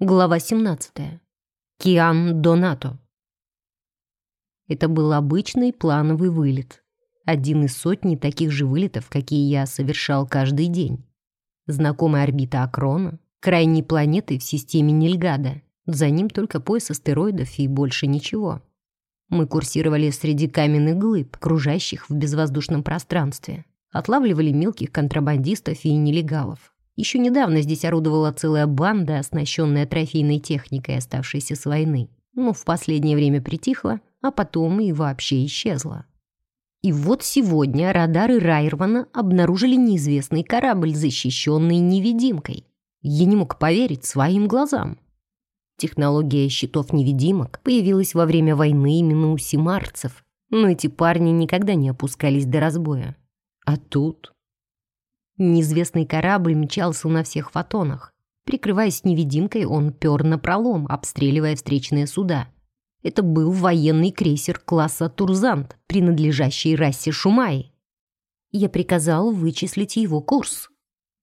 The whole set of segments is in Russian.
Глава 17. Киан Донато. Это был обычный плановый вылет. Один из сотни таких же вылетов, какие я совершал каждый день. Знакомая орбита Акрона, крайней планеты в системе Нильгада. За ним только пояс астероидов и больше ничего. Мы курсировали среди каменных глыб, кружащих в безвоздушном пространстве. Отлавливали мелких контрабандистов и нелегалов. Еще недавно здесь орудовала целая банда, оснащенная трофейной техникой, оставшейся с войны. Но в последнее время притихла, а потом и вообще исчезла. И вот сегодня радары Райервана обнаружили неизвестный корабль, защищенный невидимкой. Я не мог поверить своим глазам. Технология щитов-невидимок появилась во время войны именно у симарцев, но эти парни никогда не опускались до разбоя. А тут Неизвестный корабль мчался на всех фотонах. Прикрываясь невидимкой, он пер на пролом, обстреливая встречные суда. Это был военный крейсер класса «Турзант», принадлежащий расе Шумай. Я приказал вычислить его курс.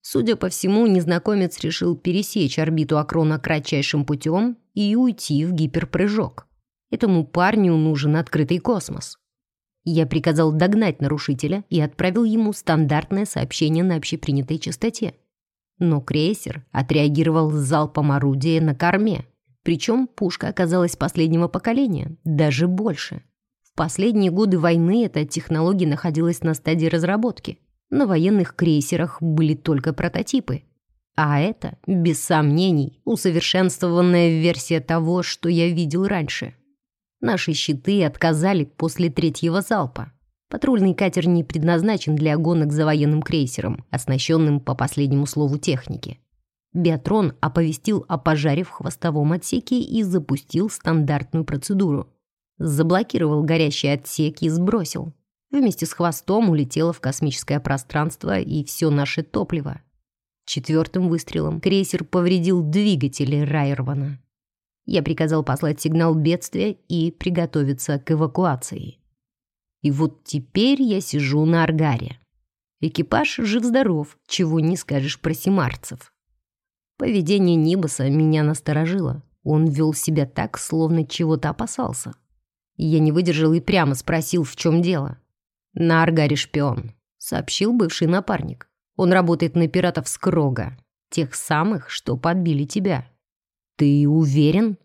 Судя по всему, незнакомец решил пересечь орбиту Акрона кратчайшим путем и уйти в гиперпрыжок. Этому парню нужен открытый космос. Я приказал догнать нарушителя и отправил ему стандартное сообщение на общепринятой частоте. Но крейсер отреагировал залпом орудия на корме. Причем пушка оказалась последнего поколения, даже больше. В последние годы войны эта технология находилась на стадии разработки. На военных крейсерах были только прототипы. А это, без сомнений, усовершенствованная версия того, что я видел раньше. Наши щиты отказали после третьего залпа. Патрульный катер не предназначен для гонок за военным крейсером, оснащенным по последнему слову техники. Биатрон оповестил о пожаре в хвостовом отсеке и запустил стандартную процедуру. Заблокировал горящий отсек и сбросил. Вместе с хвостом улетело в космическое пространство и все наше топливо. Четвертым выстрелом крейсер повредил двигатели Райервана. Я приказал послать сигнал бедствия и приготовиться к эвакуации. И вот теперь я сижу на Аргаре. Экипаж жив-здоров, чего не скажешь про симарцев. Поведение Нибаса меня насторожило. Он вел себя так, словно чего-то опасался. Я не выдержал и прямо спросил, в чем дело. «На Аргаре шпион», — сообщил бывший напарник. «Он работает на пиратов Скрога, тех самых, что подбили тебя». «Ты уверен?»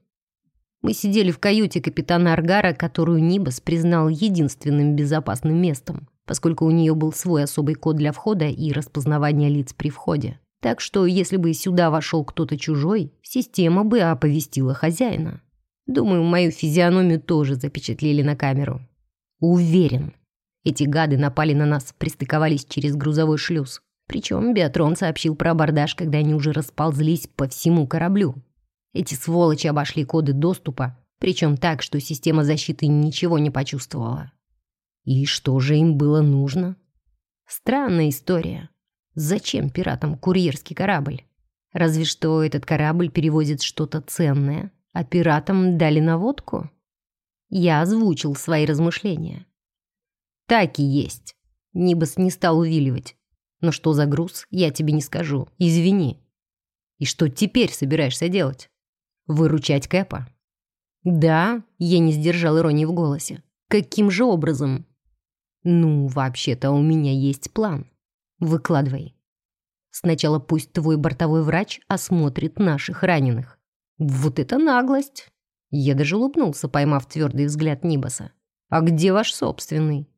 Мы сидели в каюте капитана Аргара, которую Нибас признал единственным безопасным местом, поскольку у нее был свой особый код для входа и распознавания лиц при входе. Так что, если бы сюда вошел кто-то чужой, система бы оповестила хозяина. Думаю, мою физиономию тоже запечатлели на камеру. Уверен. Эти гады напали на нас, пристыковались через грузовой шлюз. Причем Биатрон сообщил про абордаж, когда они уже расползлись по всему кораблю. Эти сволочи обошли коды доступа, причем так, что система защиты ничего не почувствовала. И что же им было нужно? Странная история. Зачем пиратам курьерский корабль? Разве что этот корабль перевозит что-то ценное, а пиратам дали наводку? Я озвучил свои размышления. Так и есть. Нибас не стал увиливать. Но что за груз, я тебе не скажу. Извини. И что теперь собираешься делать? Выручать Кэпа? Да, я не сдержал иронии в голосе. Каким же образом? Ну, вообще-то у меня есть план. Выкладывай. Сначала пусть твой бортовой врач осмотрит наших раненых. Вот это наглость. Я даже улыбнулся, поймав твердый взгляд Нибаса. А где ваш собственный?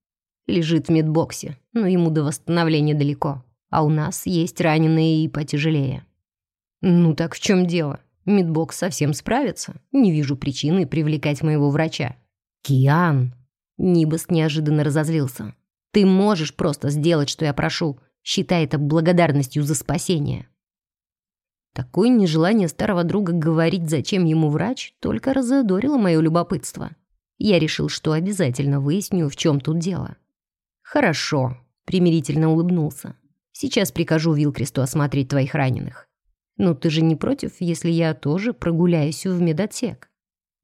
Лежит в медбоксе, но ему до восстановления далеко. А у нас есть раненые и потяжелее. Ну так в чем дело? Мидбокс совсем справится. Не вижу причины привлекать моего врача. Киан. Нибас неожиданно разозлился. Ты можешь просто сделать, что я прошу. Считай это благодарностью за спасение. Такое нежелание старого друга говорить, зачем ему врач, только разодорило мое любопытство. Я решил, что обязательно выясню, в чем тут дело. «Хорошо», — примирительно улыбнулся. «Сейчас прикажу Вилкресту осмотреть твоих раненых. «Ну ты же не против, если я тоже прогуляюсь в медотсек?»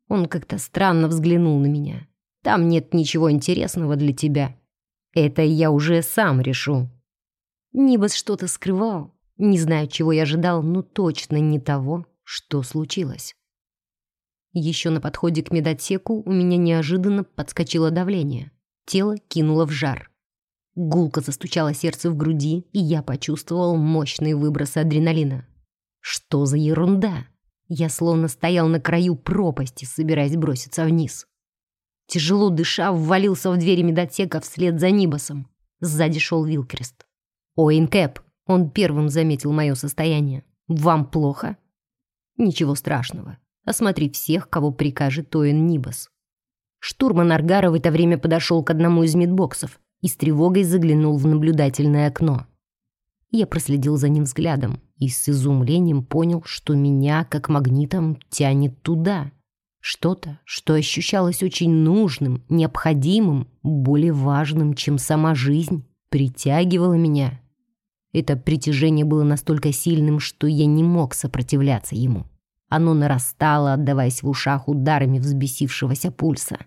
Он как-то странно взглянул на меня. «Там нет ничего интересного для тебя. Это я уже сам решу». Нибас что-то скрывал. Не знаю, чего я ожидал, но точно не того, Что случилось? Еще на подходе к медотсеку у меня неожиданно подскочило давление. Тело кинуло в жар. Гулко застучало сердце в груди, и я почувствовал мощные выбросы адреналина. Что за ерунда? Я словно стоял на краю пропасти, собираясь броситься вниз. Тяжело дыша, ввалился в двери медотсека вслед за Нибасом. Сзади шел Вилкрест. «Оин Кэп!» Он первым заметил мое состояние. «Вам плохо?» «Ничего страшного. Осмотри всех, кого прикажет Оин Нибас». Штурман Аргара в это время подошел к одному из медбоксов и с тревогой заглянул в наблюдательное окно. Я проследил за ним взглядом и с изумлением понял, что меня, как магнитом, тянет туда. Что-то, что ощущалось очень нужным, необходимым, более важным, чем сама жизнь, притягивало меня. Это притяжение было настолько сильным, что я не мог сопротивляться ему. Оно нарастало, отдаваясь в ушах ударами взбесившегося пульса.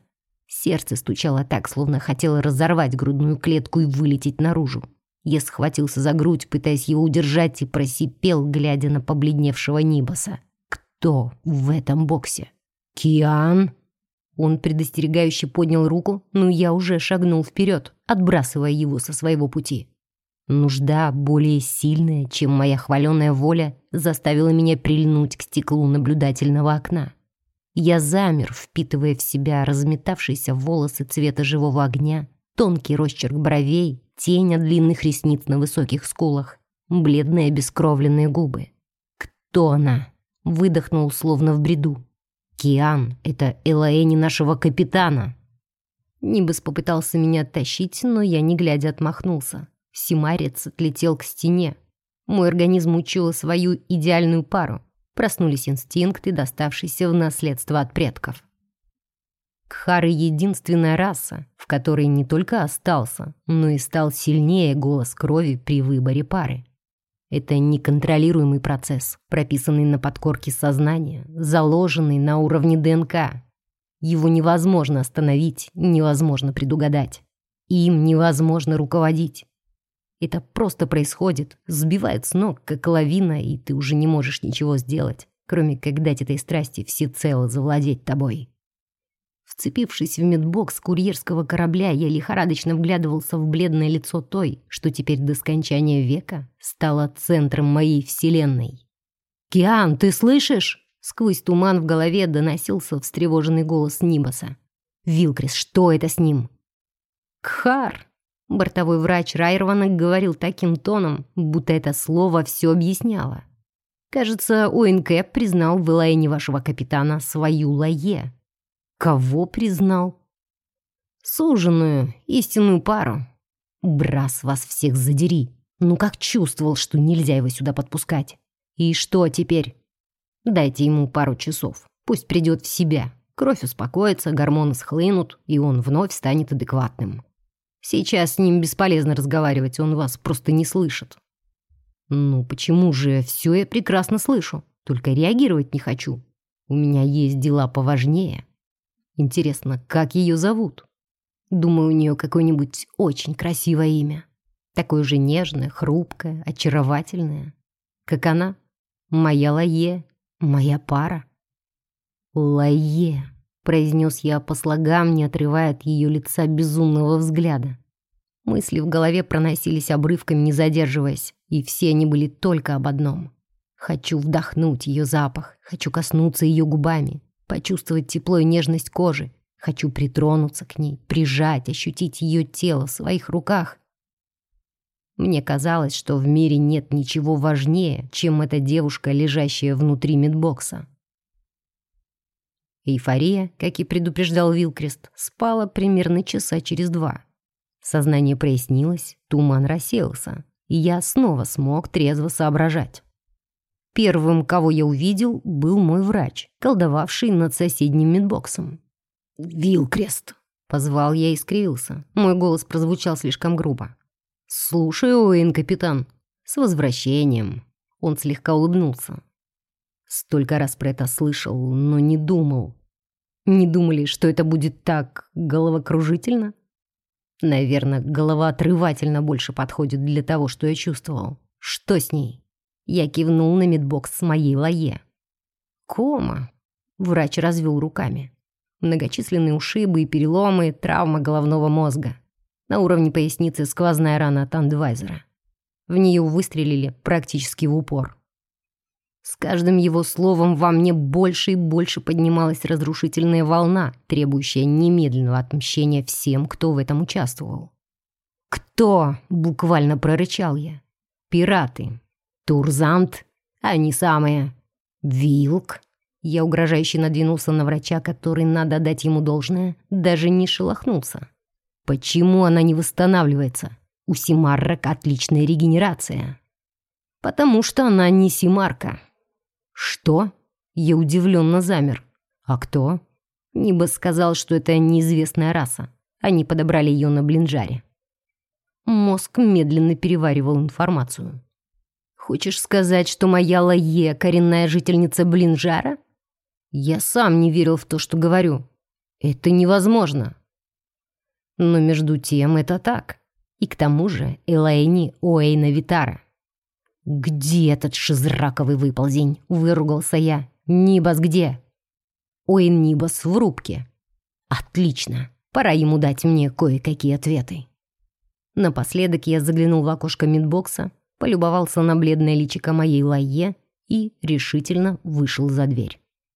Сердце стучало так, словно хотело разорвать грудную клетку и вылететь наружу. Я схватился за грудь, пытаясь его удержать, и просипел, глядя на побледневшего Нибаса. «Кто в этом боксе?» «Киан?» Он предостерегающе поднял руку, но я уже шагнул вперед, отбрасывая его со своего пути. Нужда, более сильная, чем моя хваленая воля, заставила меня прильнуть к стеклу наблюдательного окна. Я замер, впитывая в себя разметавшиеся волосы цвета живого огня, тонкий росчерк бровей, тень от длинных ресниц на высоких скулах, бледные бескровленные губы. «Кто она?» — выдохнул, словно в бреду. «Киан, это Элаэни нашего капитана!» Нибас попытался меня оттащить, но я, не глядя, отмахнулся. Симарец отлетел к стене. Мой организм учил свою идеальную пару. Проснулись инстинкты, доставшиеся в наследство от предков. Кхары — единственная раса, в которой не только остался, но и стал сильнее голос крови при выборе пары. Это неконтролируемый процесс, прописанный на подкорке сознания, заложенный на уровне ДНК. Его невозможно остановить, невозможно предугадать. Им невозможно руководить. Это просто происходит, сбивает с ног, как лавина, и ты уже не можешь ничего сделать, кроме как дать этой страсти всецело завладеть тобой. Вцепившись в медбокс курьерского корабля, я лихорадочно вглядывался в бледное лицо той, что теперь до скончания века стало центром моей вселенной. «Киан, ты слышишь?» Сквозь туман в голове доносился встревоженный голос Нибаса. «Вилкрис, что это с ним?» «Кхар!» Бортовой врач Райрвана говорил таким тоном, будто это слово все объясняло. Кажется, Уинкэп признал в Элайне вашего капитана свою лае. Кого признал? Суженую, истинную пару. Брас, вас всех задери. Ну как чувствовал, что нельзя его сюда подпускать. И что теперь? Дайте ему пару часов. Пусть придет в себя. Кровь успокоится, гормоны схлынут, и он вновь станет адекватным. Сейчас с ним бесполезно разговаривать, он вас просто не слышит. Ну, почему же? Все я прекрасно слышу, только реагировать не хочу. У меня есть дела поважнее. Интересно, как ее зовут? Думаю, у нее какое-нибудь очень красивое имя. Такое же нежное, хрупкое, очаровательное. Как она? Моя Лае, моя пара. Лае произнес я по слогам, не отрывая от ее лица безумного взгляда. Мысли в голове проносились обрывками, не задерживаясь, и все они были только об одном. Хочу вдохнуть ее запах, хочу коснуться ее губами, почувствовать тепло и нежность кожи, хочу притронуться к ней, прижать, ощутить ее тело в своих руках. Мне казалось, что в мире нет ничего важнее, чем эта девушка, лежащая внутри медбокса. Эйфория, как и предупреждал Вилкрест, спала примерно часа через два. Сознание прояснилось, туман рассеялся, и я снова смог трезво соображать. Первым, кого я увидел, был мой врач, колдовавший над соседним медбоксом. «Вилкрест!» — позвал я и скривился. Мой голос прозвучал слишком грубо. «Слушаю, Уэйн, капитан. С возвращением!» Он слегка улыбнулся. Столько раз про это слышал, но не думал. Не думали, что это будет так головокружительно? Наверное, головоотрывательно больше подходит для того, что я чувствовал. Что с ней? Я кивнул на медбокс с моей лае. Кома. Врач развел руками. Многочисленные ушибы и переломы, травма головного мозга. На уровне поясницы сквозная рана от андвайзера. В нее выстрелили практически в упор. С каждым его словом во мне больше и больше поднималась разрушительная волна, требующая немедленного отмщения всем, кто в этом участвовал. «Кто?» — буквально прорычал я. «Пираты. Турзант. Они самые. Вилк». Я угрожающе надвинулся на врача, который, надо дать ему должное, даже не шелохнулся. «Почему она не восстанавливается? У Симаррок отличная регенерация». «Потому что она не Симарка», «Что?» Я удивленно замер. «А кто?» Ниба сказал, что это неизвестная раса. Они подобрали ее на блинжаре. Мозг медленно переваривал информацию. «Хочешь сказать, что моя Лае — коренная жительница блинжара?» Я сам не верил в то, что говорю. Это невозможно. Но между тем это так. И к тому же Элайни Уэйна Витара. «Где этот шизраковый выползень?» — выругался я. «Нибас где?» «Оин Нибас в рубке». «Отлично. Пора ему дать мне кое-какие ответы». Напоследок я заглянул в окошко мидбокса, полюбовался на бледное личико моей Лайе и решительно вышел за дверь.